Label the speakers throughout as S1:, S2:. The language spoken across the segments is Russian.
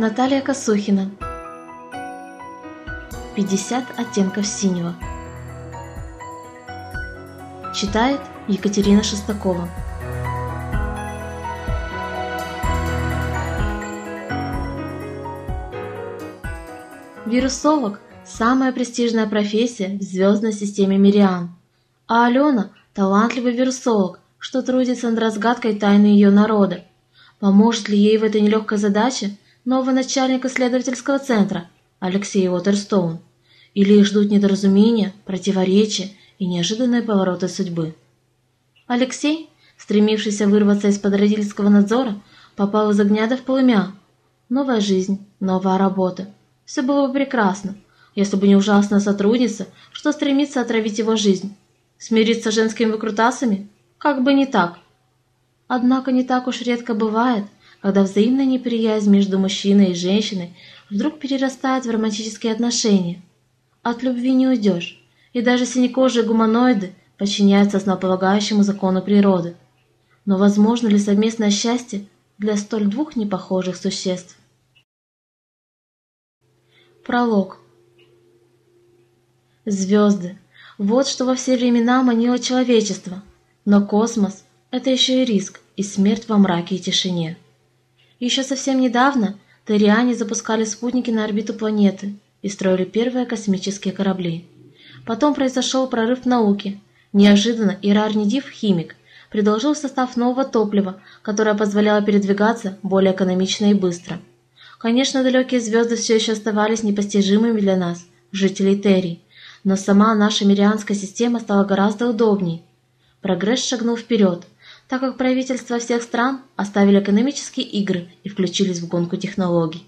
S1: Наталья Косухина. 50 оттенков синего Читает Екатерина Шестакова. Вирусолог – самая престижная профессия в звездной системе Мириан, а Алена – талантливый вирусолог, что трудится над разгадкой тайны ее народа. Поможет ли ей в этой нелегкой задаче новый начальник исследовательского центра Алексей Уотерстоун? Или их ждут недоразумения, противоречия и неожиданные повороты судьбы? Алексей, стремившийся вырваться из-под родительского надзора, попал из огня до в полымя. Новая жизнь, новая работа – все было бы прекрасно, если бы не ужасная сотрудница, что стремится отравить его жизнь. Смириться с женскими выкрутасами? Как бы не так. Однако не так уж редко бывает, когда взаимная неприязнь между мужчиной и женщиной вдруг перерастает в романтические отношения. От любви не уйдешь, и даже синекожие гуманоиды подчиняются основополагающему закону природы. Но возможно ли совместное счастье для столь двух непохожих существ? Пролог. Звезды. Вот что во все времена манило человечество. Но космос – это еще и риск, и смерть во мраке и тишине. Еще совсем недавно Тариане запускали спутники на орбиту планеты и строили первые космические корабли. Потом произошел прорыв в науке. Неожиданно Ирар Недив, химик, предложил состав нового топлива, которое позволяло передвигаться более экономично и быстро – Конечно, далекие звезды все еще оставались непостижимыми для нас, жителей Терри, но сама наша мирианская система стала гораздо удобней. Прогресс шагнул вперед, так как правительства всех стран оставили экономические игры и включились в гонку технологий.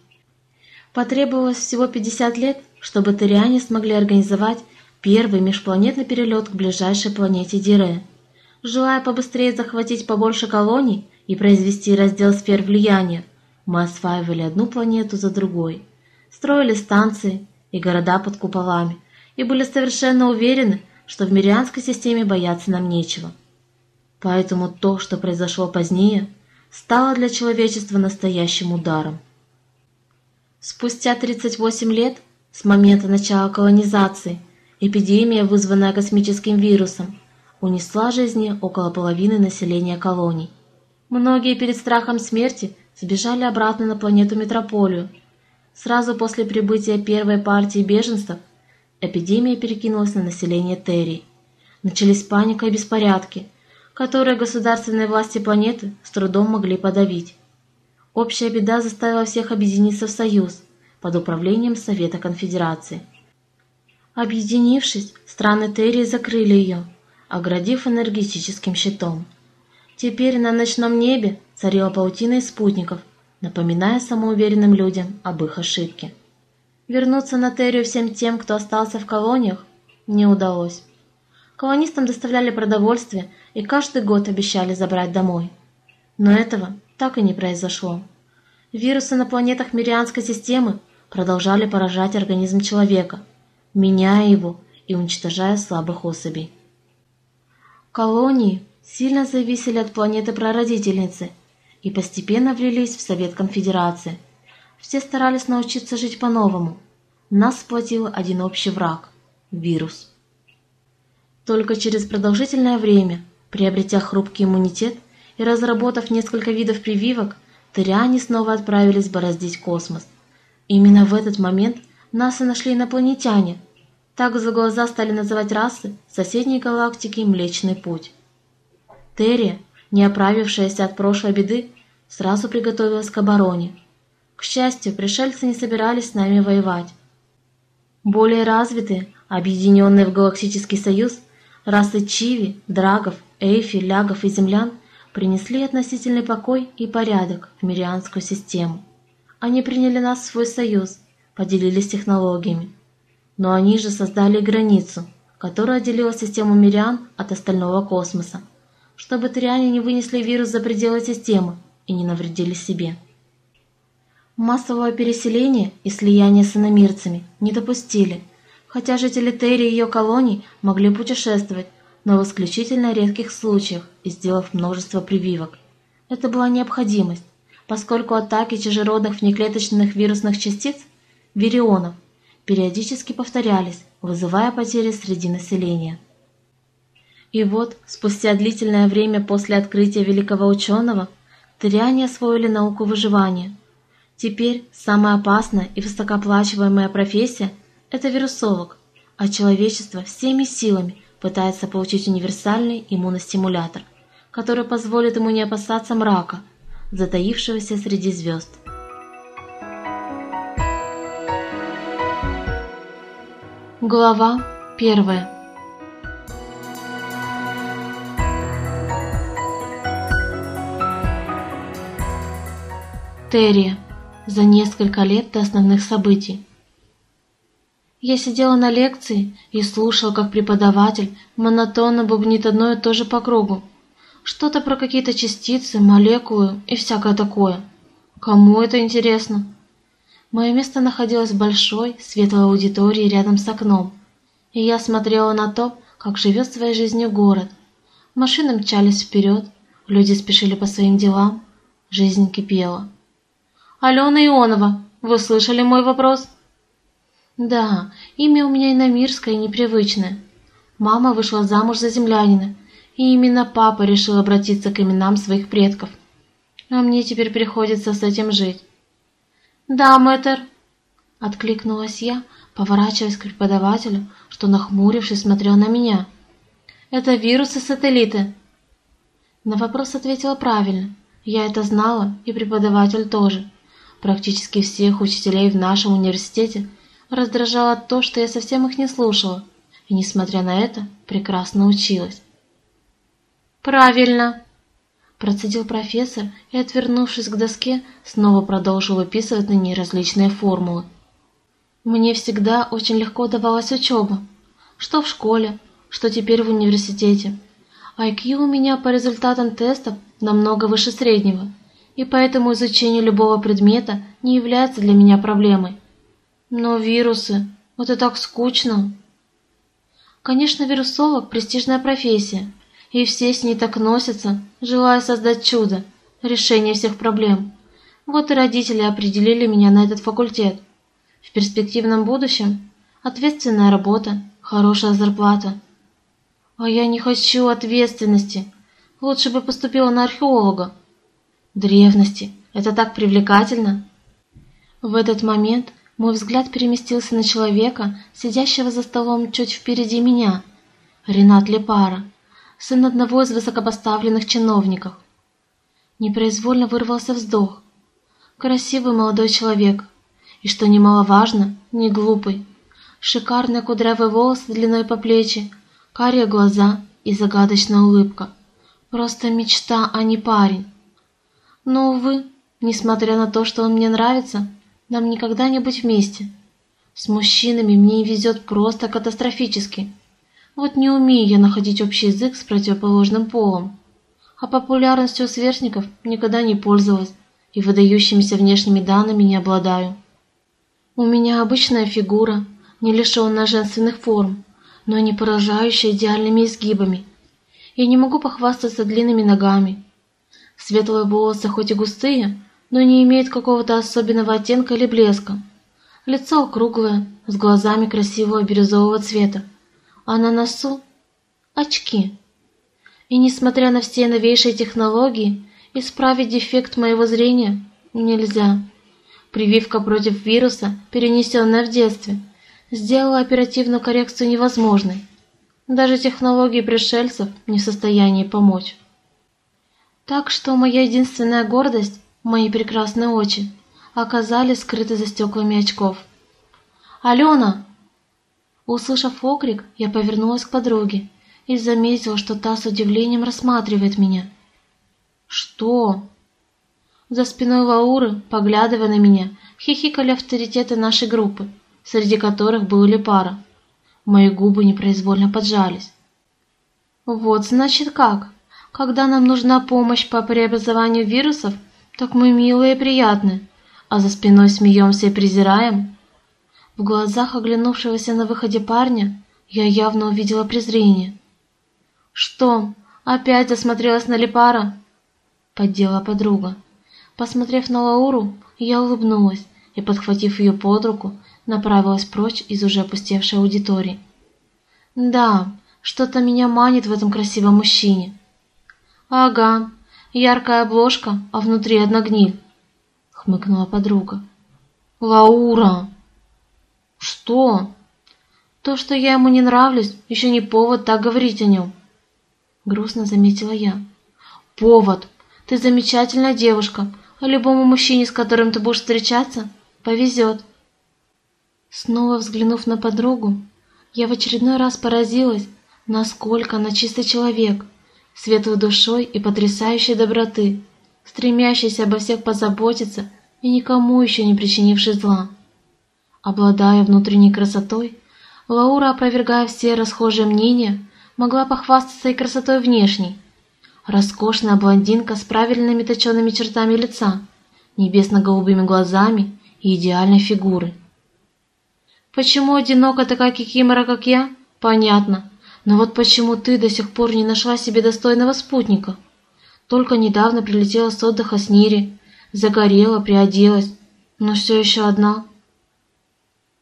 S1: Потребовалось всего 50 лет, чтобы терриане смогли организовать первый межпланетный перелет к ближайшей планете Дире. Желая побыстрее захватить побольше колоний и произвести раздел сфер влияния, мы осваивали одну планету за другой, строили станции и города под куполами и были совершенно уверены, что в Мирианской системе бояться нам нечего. Поэтому то, что произошло позднее, стало для человечества настоящим ударом. Спустя 38 лет с момента начала колонизации эпидемия, вызванная космическим вирусом, унесла жизни около половины населения колоний. Многие перед страхом смерти сбежали обратно на планету Метрополию. Сразу после прибытия первой партии беженцев эпидемия перекинулась на население Терри. Начались паника и беспорядки, которые государственные власти планеты с трудом могли подавить. Общая беда заставила всех объединиться в союз под управлением Совета Конфедерации. Объединившись, страны Терри закрыли ее, оградив энергетическим щитом. Теперь на ночном небе царила паутина из спутников, напоминая самоуверенным людям об их ошибке. Вернуться на Террию всем тем, кто остался в колониях, не удалось. Колонистам доставляли продовольствие и каждый год обещали забрать домой. Но этого так и не произошло. Вирусы на планетах Мирианской системы продолжали поражать организм человека, меняя его и уничтожая слабых особей. Колонии сильно зависели от планеты-прародительницы и постепенно влились в Совет Конфедерации. Все старались научиться жить по-новому. Нас сплотил один общий враг – вирус. Только через продолжительное время, приобретя хрупкий иммунитет и разработав несколько видов прививок, Тыриане снова отправились бороздить космос. Именно в этот момент нас и нашли инопланетяне. Так за глаза стали называть расы соседней галактики Млечный Путь. Терри, не оправившаяся от прошлой беды, сразу приготовилась к обороне. К счастью, пришельцы не собирались с нами воевать. Более развитые, объединенные в Галактический Союз, расы Чиви, Драгов, Эйфи, Лягов и Землян принесли относительный покой и порядок в Мирианскую систему. Они приняли нас в свой союз, поделились технологиями. Но они же создали границу, которая отделила систему Мириан от остального космоса чтобы триане не вынесли вирус за пределы системы и не навредили себе. Массового переселения и слияния с иномирцами не допустили, хотя жители Терри и ее колоний могли путешествовать, но в исключительно редких случаях и сделав множество прививок. Это была необходимость, поскольку атаки чужеродных внеклеточных вирусных частиц, вирионов, периодически повторялись, вызывая потери среди населения. И вот, спустя длительное время после открытия великого ученого, тыряне освоили науку выживания. Теперь самая опасная и высокооплачиваемая профессия – это вирусолог, а человечество всеми силами пытается получить универсальный иммуностимулятор, который позволит ему не опасаться мрака, затаившегося среди звезд. Глава первая. Терри. За несколько лет до основных событий. Я сидела на лекции и слушала, как преподаватель монотонно бубнит одно и то же по кругу. Что-то про какие-то частицы, молекулы и всякое такое. Кому это интересно? Мое место находилось в большой, светлой аудитории рядом с окном, и я смотрела на то, как живет своей жизнью город. Машины мчались вперед, люди спешили по своим делам, жизнь кипела. «Алена Ионова, вы слышали мой вопрос?» «Да, имя у меня иномирское и непривычное. Мама вышла замуж за землянина, и именно папа решил обратиться к именам своих предков. А мне теперь приходится с этим жить. «Да, мэтр!» — откликнулась я, поворачиваясь к преподавателю, что, нахмурившись, смотрел на меня. «Это вирусы-сателлиты!» На вопрос ответила правильно. Я это знала, и преподаватель тоже. Практически всех учителей в нашем университете раздражало то, что я совсем их не слушала, и, несмотря на это, прекрасно училась. «Правильно!» Процедил профессор и, отвернувшись к доске, снова продолжил выписывать на ней различные формулы. Мне всегда очень легко давалась учеба. Что в школе, что теперь в университете. IQ у меня по результатам тестов намного выше среднего, и поэтому изучение любого предмета не является для меня проблемой. Но вирусы – это так скучно. Конечно, вирусолог – престижная профессия, и все с ней так носятся, желая создать чудо, решение всех проблем. Вот и родители определили меня на этот факультет. В перспективном будущем ответственная работа, хорошая зарплата. А я не хочу ответственности. Лучше бы поступила на археолога. Древности. Это так привлекательно. В этот момент мой взгляд переместился на человека, сидящего за столом чуть впереди меня. Ренат Лепара сын одного из высокопоставленных чиновников. Непроизвольно вырвался вздох. Красивый молодой человек, и, что немаловажно, не глупый. Шикарные кудрявые волосы длиной по плечи, карие глаза и загадочная улыбка. Просто мечта, а не парень. Но, увы, несмотря на то, что он мне нравится, нам никогда не быть вместе. С мужчинами мне везет просто катастрофически. Вот не умею я находить общий язык с противоположным полом. А популярностью сверстников никогда не пользовалась и выдающимися внешними данными не обладаю. У меня обычная фигура, не лишенная женственных форм, но не поражающая идеальными изгибами. Я не могу похвастаться длинными ногами. Светлые волосы хоть и густые, но не имеют какого-то особенного оттенка или блеска. Лицо округлое, с глазами красивого бирюзового цвета а на носу – очки. И несмотря на все новейшие технологии, исправить дефект моего зрения нельзя. Прививка против вируса, перенесенная в детстве, сделала оперативную коррекцию невозможной. Даже технологии пришельцев не в состоянии помочь. Так что моя единственная гордость, мои прекрасные очи, оказались скрыты за стеклами очков. «Алена!» Услышав окрик, я повернулась к подруге и заметила, что та с удивлением рассматривает меня. «Что?» За спиной Лауры, поглядывая на меня, хихикали авторитеты нашей группы, среди которых были пара. Мои губы непроизвольно поджались. «Вот значит как. Когда нам нужна помощь по преобразованию вирусов, так мы милые и приятные, а за спиной смеемся и презираем?» В глазах оглянувшегося на выходе парня я явно увидела презрение. «Что, опять осмотрелась на Лепара?» — поддела подруга. Посмотрев на Лауру, я улыбнулась и, подхватив ее под руку, направилась прочь из уже опустевшей аудитории. Да, что-то меня манит в этом красивом мужчине. Ага, яркая обложка, а внутри одна гниль, хмыкнула подруга. Лаура! Что? То, что я ему не нравлюсь, еще не повод так говорить о нем. Грустно заметила я. Повод. Ты замечательная девушка, а любому мужчине, с которым ты будешь встречаться, повезет. Снова взглянув на подругу, я в очередной раз поразилась, насколько она чистый человек, светлой душой и потрясающей доброты, стремящийся обо всех позаботиться и никому еще не причинивший зла. Обладая внутренней красотой, Лаура, опровергая все расхожие мнения, могла похвастаться и красотой внешней. Роскошная блондинка с правильными точеными чертами лица, небесно-голубыми глазами и идеальной фигурой. Почему одинока такая кикимора, как я? Понятно. Но вот почему ты до сих пор не нашла себе достойного спутника? Только недавно прилетела с отдыха с Нири, загорела, приоделась, но все еще одна.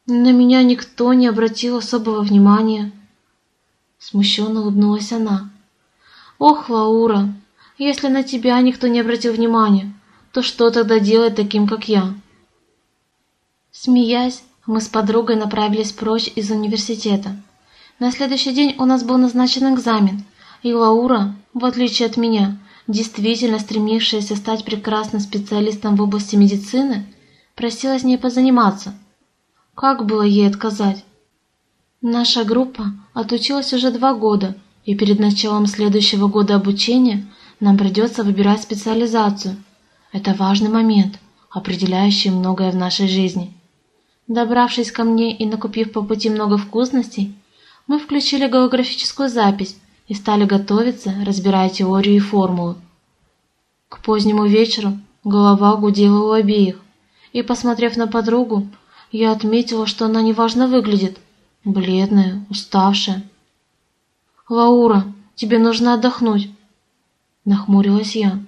S1: На меня никто не обратил особого внимания. Смущенно улыбнулась она. Ох, Лаура, если на тебя никто не обратил внимания, то что тогда делать таким, как я? Смеясь, мы с подругой направились прочь из университета. На следующий день у нас был назначен экзамен, и Лаура, в отличие от меня, действительно стремившаяся стать прекрасным специалистом в области медицины, просила с ней позаниматься. Как было ей отказать? Наша группа отучилась уже два года, и перед началом следующего года обучения нам придется выбирать специализацию. Это важный момент, определяющий многое в нашей жизни. Добравшись ко мне и накупив по пути много вкусностей, мы включили голографическую запись и стали готовиться, разбирая теорию и формулы. К позднему вечеру голова гудела у обеих, и, посмотрев на подругу, я отметила, что она неважно выглядит, бледная, уставшая. «Лаура, тебе нужно отдохнуть», — нахмурилась я.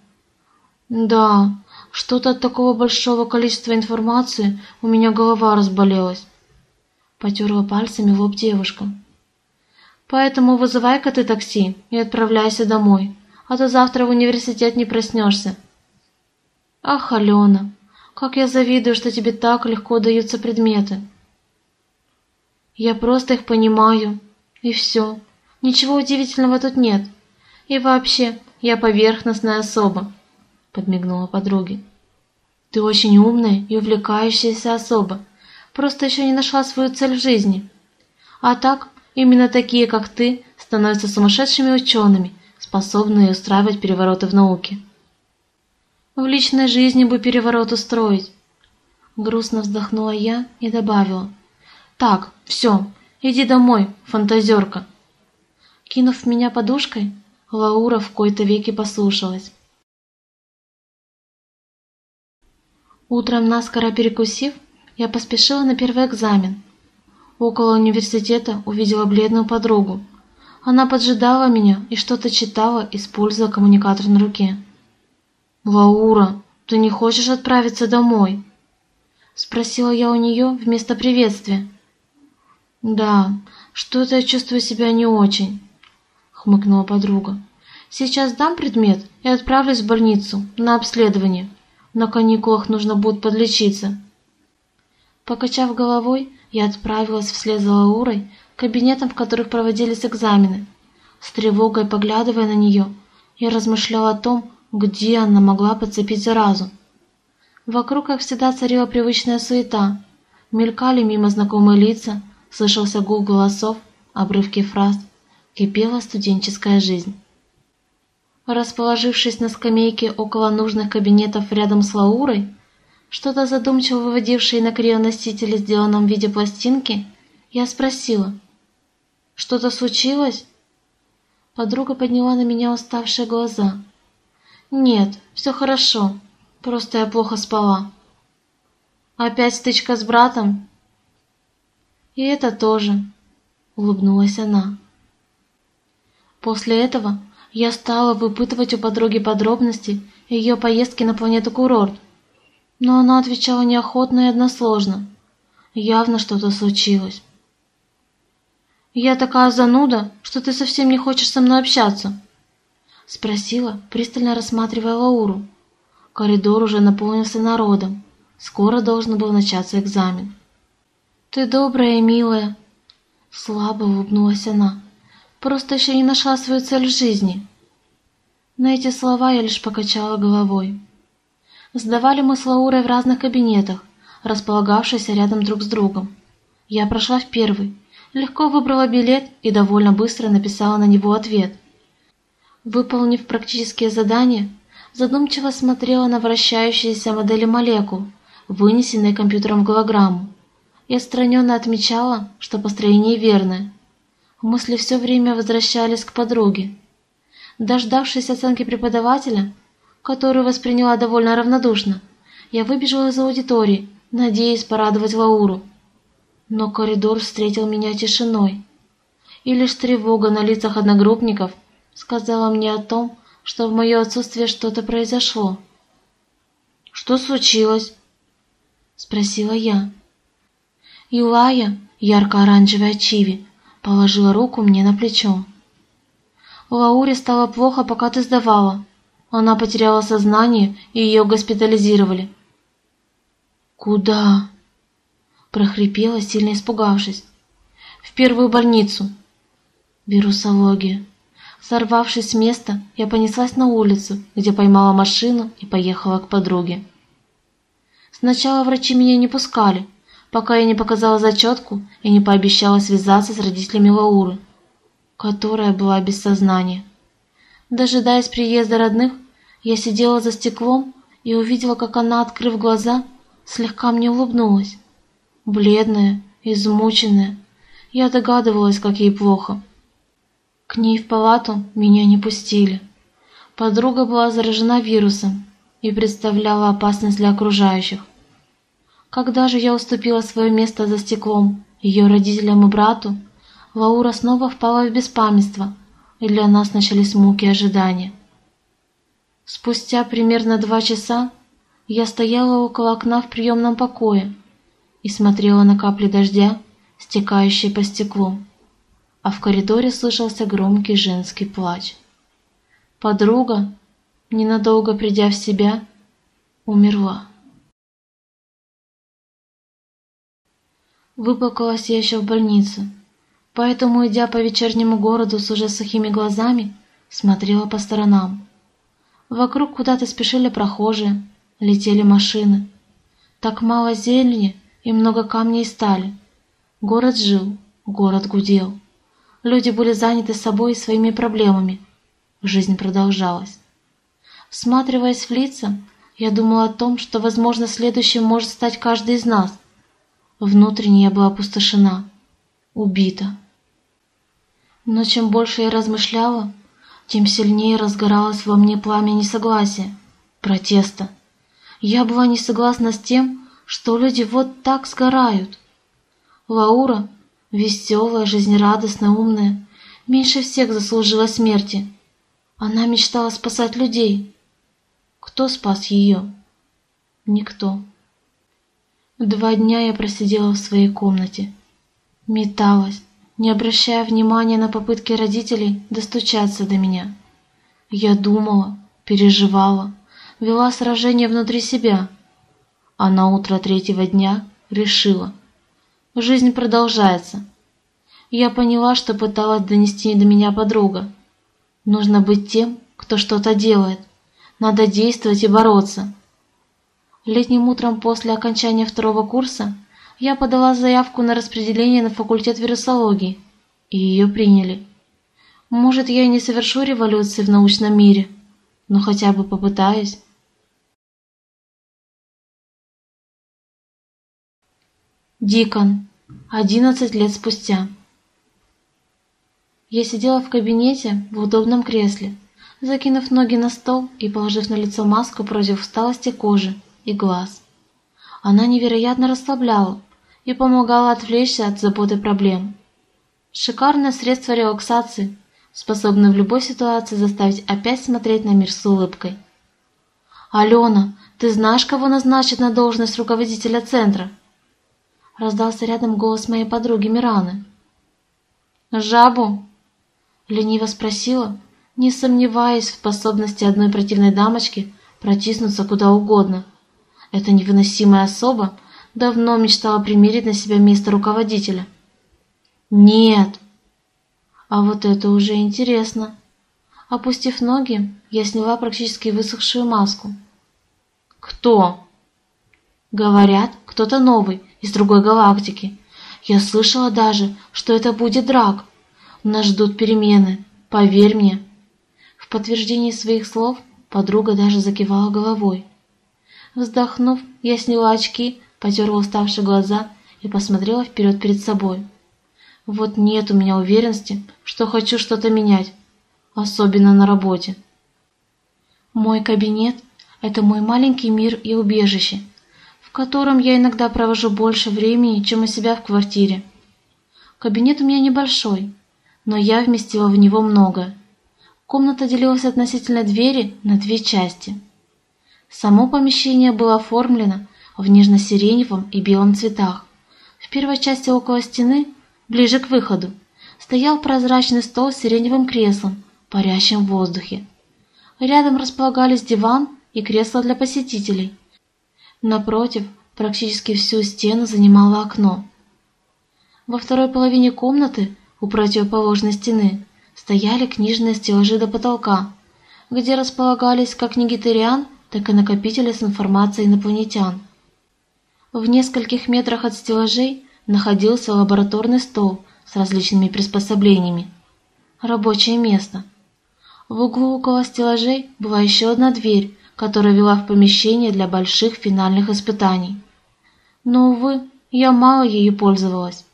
S1: «Да, что-то от такого большого количества информации у меня голова разболелась. Потерла пальцами лоб девушка. Поэтому вызывай-ка ты такси и отправляйся домой, а то завтра в университет не проснешься. Ах, Алена, как я завидую, что тебе так легко даются предметы. Я просто их понимаю, и все. Ничего удивительного тут нет. И вообще, я поверхностная особа подмигнула подруге. Ты очень умная и увлекающаяся особа, просто еще не нашла свою цель в жизни. А так, именно такие, как ты, становятся сумасшедшими учеными, способные устраивать перевороты в науке. В личной жизни бы переворот устроить. Грустно вздохнула я и добавила. Так, все, иди домой, фантазерка. Кинув меня подушкой, Лаура в кои-то веки послушалась. Утром наскоро перекусив, я поспешила на первый экзамен. Около университета увидела бледную подругу. Она поджидала меня и что-то читала, используя коммуникатор на руке. «Лаура, ты не хочешь отправиться домой?» Спросила я у нее вместо приветствия. «Да, что-то я чувствую себя не очень», — хмыкнула подруга. «Сейчас дам предмет и отправлюсь в больницу на обследование». На каникулах нужно будет подлечиться. Покачав головой, я отправилась вслед за Лаурой к кабинетам, в которых проводились экзамены. С тревогой поглядывая на нее, я размышляла о том, где она могла подцепить заразу. Вокруг, как всегда, царила привычная суета. Мелькали мимо знакомые лица, слышался гул голосов, обрывки фраз. Кипела студенческая жизнь. Расположившись на скамейке около нужных кабинетов рядом с Лаурой, что-то задумчиво выводившее на крионосителе, сделанном в виде пластинки, я спросила. «Что-то случилось?» Подруга подняла на меня уставшие глаза. «Нет, все хорошо, просто я плохо спала». «Опять стычка с братом?» «И это тоже», — улыбнулась она. После этого я стала выпытывать у подруги подробности ее поездки на планету-курорт, но она отвечала неохотно и односложно. Явно что-то случилось. «Я такая зануда, что ты совсем не хочешь со мной общаться?» Спросила, пристально рассматривая Лауру. Коридор уже наполнился народом. Скоро должен был начаться экзамен. «Ты добрая и милая», — слабо улыбнулась она. «Просто еще не нашла свою цель в жизни». На эти слова я лишь покачала головой. Сдавали мы с Лаурой в разных кабинетах, располагавшихся рядом друг с другом. Я прошла в первый, легко выбрала билет и довольно быстро написала на него ответ. Выполнив практические задания, задумчиво смотрела на вращающиеся модели молекул, вынесенные компьютером в голограмму, и отстраненно отмечала, что построение верное. Мысли все время возвращались к подруге. Дождавшись оценки преподавателя, которую восприняла довольно равнодушно, я выбежала из аудитории, надеясь порадовать Лауру. Но коридор встретил меня тишиной, и лишь тревога на лицах одногруппников сказала мне о том, что в мое отсутствие что-то произошло. «Что случилось?» — спросила я. Илая, ярко-оранжевая чиви, положила руку мне на плечо. Лауре стало плохо, пока ты сдавала. Она потеряла сознание, и ее госпитализировали. «Куда?» — прохрипела, сильно испугавшись. «В первую больницу». «Вирусология». Сорвавшись с места, я понеслась на улицу, где поймала машину и поехала к подруге. Сначала врачи меня не пускали, пока я не показала зачетку и не пообещала связаться с родителями Лауры, которая была без сознания. Дожидаясь приезда родных, я сидела за стеклом и увидела, как она, открыв глаза, слегка мне улыбнулась. Бледная, измученная, я догадывалась, как ей плохо. К ней в палату меня не пустили. Подруга была заражена вирусом и представляла опасность для окружающих. Когда же я уступила свое место за стеклом ее родителям и брату, Лаура снова впала в беспамятство, и для нас начались муки ожидания. Спустя примерно два часа я стояла около окна в приемном покое и смотрела на капли дождя, стекающие по стеклу а в коридоре слышался громкий женский плач. Подруга, ненадолго придя в себя, умерла. Выплакалась я еще в больнице, поэтому, идя по вечернему городу с уже сухими глазами, смотрела по сторонам. Вокруг куда-то спешили прохожие, летели машины. Так мало зелени и много камней и стали. Город жил, город гудел. Люди были заняты собой и своими проблемами. Жизнь продолжалась. Всматриваясь в лица, я думала о том, что, возможно, следующим может стать каждый из нас. Внутренне я была опустошена, убита. Но чем больше я размышляла, тем сильнее разгоралось во мне пламя несогласия, протеста. Я была не согласна с тем, что люди вот так сгорают. Лаура Веселая, жизнерадостная, умная, меньше всех заслужила смерти. Она мечтала спасать людей. Кто спас ее? Никто. Два дня я просидела в своей комнате. Металась, не обращая внимания на попытки родителей достучаться до меня. Я думала, переживала, вела сражение внутри себя, а на утро третьего дня решила – Жизнь продолжается. Я поняла, что пыталась донести до меня подруга. Нужно быть тем, кто что-то делает. Надо действовать и бороться. Летним утром после окончания второго курса я подала заявку на распределение на факультет вирусологии, и ее приняли. Может, я и не совершу революции в научном мире, но хотя бы попытаюсь. Дикон. Одиннадцать лет спустя. Я сидела в кабинете в удобном кресле, закинув ноги на стол и положив на лицо маску против усталости кожи и глаз. Она невероятно расслабляла и помогала отвлечься от заботы проблем. Шикарное средство релаксации, способное в любой ситуации заставить опять смотреть на мир с улыбкой. «Алена, ты знаешь, кого назначат на должность руководителя центра?» Раздался рядом голос моей подруги Мираны. «Жабу?» — лениво спросила, не сомневаясь в способности одной противной дамочки протиснуться куда угодно. Эта невыносимая особа давно мечтала примерить на себя место руководителя. «Нет!» А вот это уже интересно. Опустив ноги, я сняла практически высохшую маску. «Кто?» «Говорят, кто-то новый, из другой галактики. Я слышала даже, что это будет Драк. Нас ждут перемены, поверь мне». В подтверждении своих слов подруга даже закивала головой. Вздохнув, я сняла очки, потерла уставшие глаза и посмотрела вперед перед собой. Вот нет у меня уверенности, что хочу что-то менять, особенно на работе. Мой кабинет – это мой маленький мир и убежище, в котором я иногда провожу больше времени, чем у себя в квартире. Кабинет у меня небольшой, но я вместила в него много. Комната делилась относительно двери на две части. Само помещение было оформлено в нежно-сиреневом и белом цветах. В первой части около стены, ближе к выходу, стоял прозрачный стол с сиреневым креслом, парящим в воздухе. Рядом располагались диван и кресло для посетителей, Напротив, практически всю стену занимало окно. Во второй половине комнаты, у противоположной стены, стояли книжные стеллажи до потолка, где располагались как негитариан, так и накопители с информацией инопланетян. В нескольких метрах от стеллажей находился лабораторный стол с различными приспособлениями. Рабочее место. В углу около стеллажей была еще одна дверь, которая вела в помещение для больших финальных испытаний. Но, увы, я мало ею пользовалась.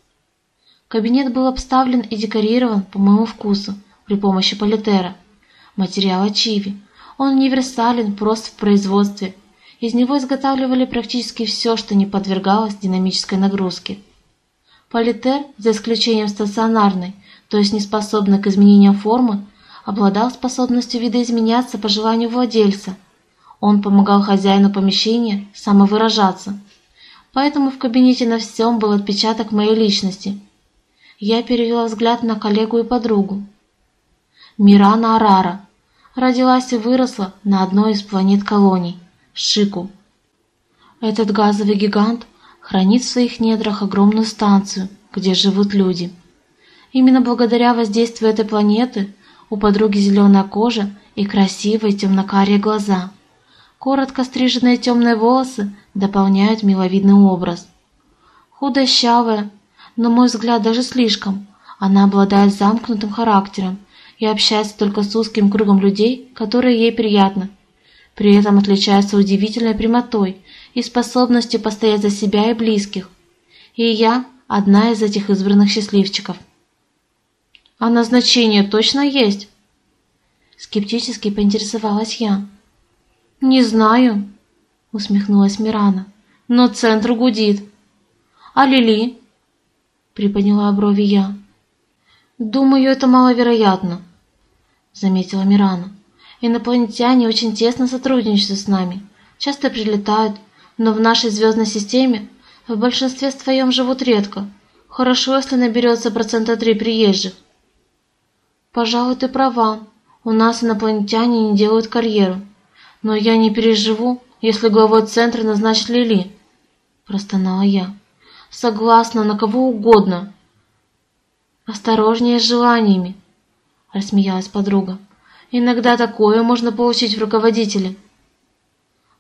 S1: Кабинет был обставлен и декорирован по моему вкусу при помощи политера, материала чиви. Он универсален, прост в производстве. Из него изготавливали практически все, что не подвергалось динамической нагрузке. Политер, за исключением стационарной, то есть неспособной к изменениям формы, обладал способностью видоизменяться по желанию владельца – он помогал хозяину помещения самовыражаться. Поэтому в кабинете на всем был отпечаток моей личности. Я перевела взгляд на коллегу и подругу. Мирана Арара. Родилась и выросла на одной из планет-колоний – Шику. Этот газовый гигант хранит в своих недрах огромную станцию, где живут люди. Именно благодаря воздействию этой планеты у подруги зеленая кожа и красивые темно-карие глаза – Коротко стриженные темные волосы дополняют миловидный образ. Худощавая, на мой взгляд, даже слишком, она обладает замкнутым характером и общается только с узким кругом людей, которые ей приятны. При этом отличается удивительной прямотой и способностью постоять за себя и близких. И я одна из этих избранных счастливчиков. А назначение точно есть? Скептически поинтересовалась я. «Не знаю», — усмехнулась Мирана, — «но центр гудит». «А Лили?» — приподняла брови я. «Думаю, это маловероятно», — заметила Мирана. «Инопланетяне очень тесно сотрудничают с нами, часто прилетают, но в нашей звездной системе в большинстве своем живут редко. Хорошо, если наберется процента три приезжих». «Пожалуй, ты права. У нас инопланетяне не делают карьеру», но я не переживу, если главой центра назначат Лили. Простонала я. Согласна на кого угодно. Осторожнее с желаниями, рассмеялась подруга. Иногда такое можно получить в руководителе.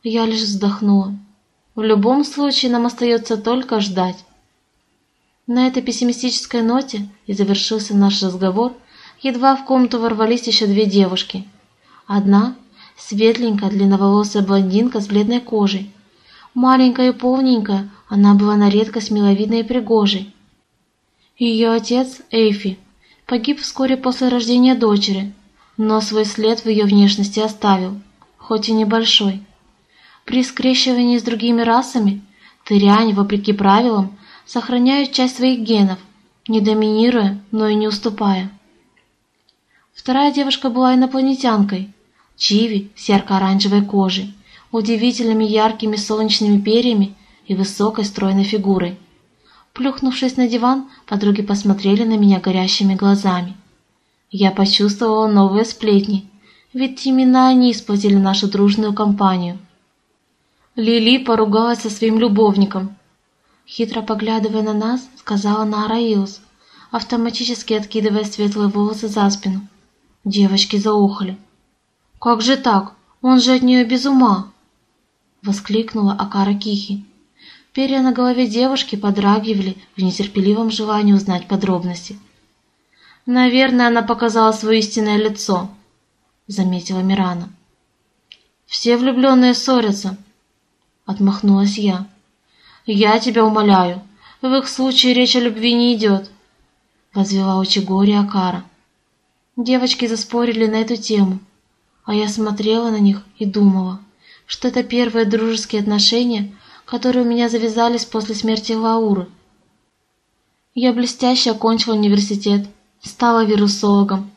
S1: Я лишь вздохнула. В любом случае нам остается только ждать. На этой пессимистической ноте и завершился наш разговор, едва в комнату ворвались еще две девушки. Одна Светленькая, длинноволосая блондинка с бледной кожей. Маленькая и полненькая, она была на редкость миловидной и пригожей. Ее отец, Эйфи, погиб вскоре после рождения дочери, но свой след в ее внешности оставил, хоть и небольшой. При скрещивании с другими расами тыряне, вопреки правилам, сохраняют часть своих генов, не доминируя, но и не уступая. Вторая девушка была инопланетянкой – Чиви с ярко-оранжевой кожей, удивительными яркими солнечными перьями и высокой стройной фигурой. Плюхнувшись на диван, подруги посмотрели на меня горящими глазами. Я почувствовала новые сплетни, ведь именно они сплотили нашу дружную компанию. Лили поругалась со своим любовником. Хитро поглядывая на нас, сказала Нара Илс, автоматически откидывая светлые волосы за спину. Девочки заухали. «Как же так? Он же от нее без ума!» Воскликнула Акара Кихи. Перья на голове девушки подрагивали в нетерпеливом желании узнать подробности. «Наверное, она показала свое истинное лицо», — заметила Мирана. «Все влюбленные ссорятся», — отмахнулась я. «Я тебя умоляю, в их случае речь о любви не идет», — возвела Учигори Акара. Девочки заспорили на эту тему, а я смотрела на них и думала, что это первые дружеские отношения, которые у меня завязались после смерти Лауры. Я блестяще окончила университет, стала вирусологом,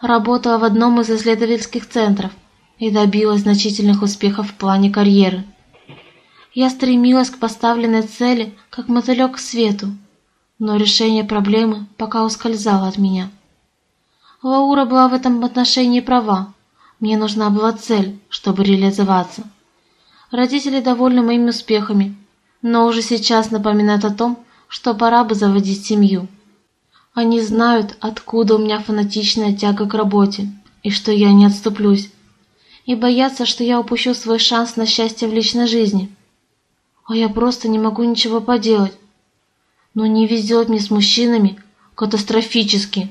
S1: работала в одном из исследовательских центров и добилась значительных успехов в плане карьеры. Я стремилась к поставленной цели, как мотылек к свету, но решение проблемы пока ускользало от меня. Лаура была в этом отношении права. Мне нужна была цель, чтобы реализоваться. Родители довольны моими успехами, но уже сейчас напоминают о том, что пора бы заводить семью. Они знают, откуда у меня фанатичная тяга к работе, и что я не отступлюсь, и боятся, что я упущу свой шанс на счастье в личной жизни. А я просто не могу ничего поделать. Но не везет мне с мужчинами катастрофически.